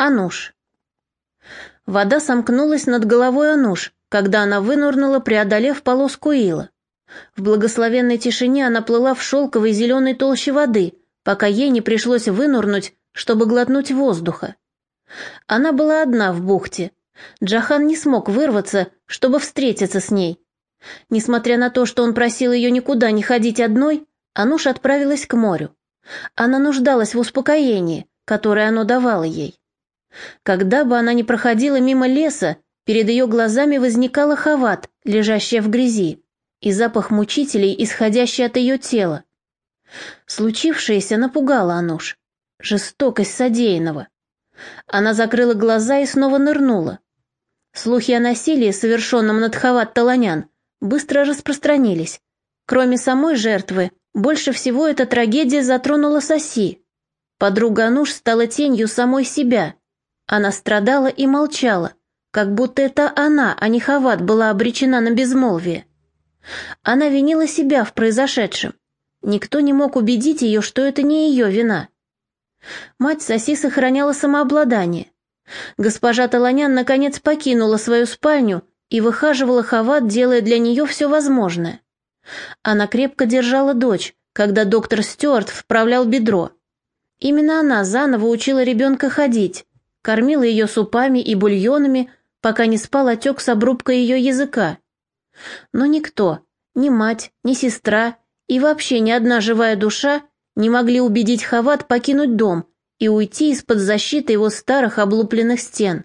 Ануш. Вода сомкнулась над головой Ануш, когда она вынурнула, преодолев полоску ила. В благословенной тишине она плыла в шелковой зеленой толще воды, пока ей не пришлось вынурнуть, чтобы глотнуть воздуха. Она была одна в бухте. Джахан не смог вырваться, чтобы встретиться с ней. Несмотря на то, что он просил ее никуда не ходить одной, Ануш отправилась к морю. Она нуждалась в успокоении, которое оно давало ей. Когда бы она ни проходила мимо леса, перед ее глазами возникала хават, лежащая в грязи, и запах мучителей, исходящий от ее тела. Случившееся напугало Ануш. Жестокость содеянного. Она закрыла глаза и снова нырнула. Слухи о насилии, совершенном над Хават Таланян, быстро распространились. Кроме самой жертвы, больше всего эта трагедия затронула Соси. Подруга Ануш стала тенью самой себя, она страдала и молчала, как будто это она, а не Хават, была обречена на безмолвие. Она винила себя в произошедшем. Никто не мог убедить ее, что это не ее вина. Мать Соси сохраняла самообладание. Госпожа Таланян наконец покинула свою спальню и выхаживала Хават, делая для нее все возможное. Она крепко держала дочь, когда доктор Стюарт вправлял бедро. Именно она заново учила ребенка ходить, кормила ее супами и бульонами, пока не спал отек с обрубка ее языка. Но никто, ни мать, ни сестра и вообще ни одна живая душа не могли убедить Хават покинуть дом и уйти из-под защиты его старых облупленных стен.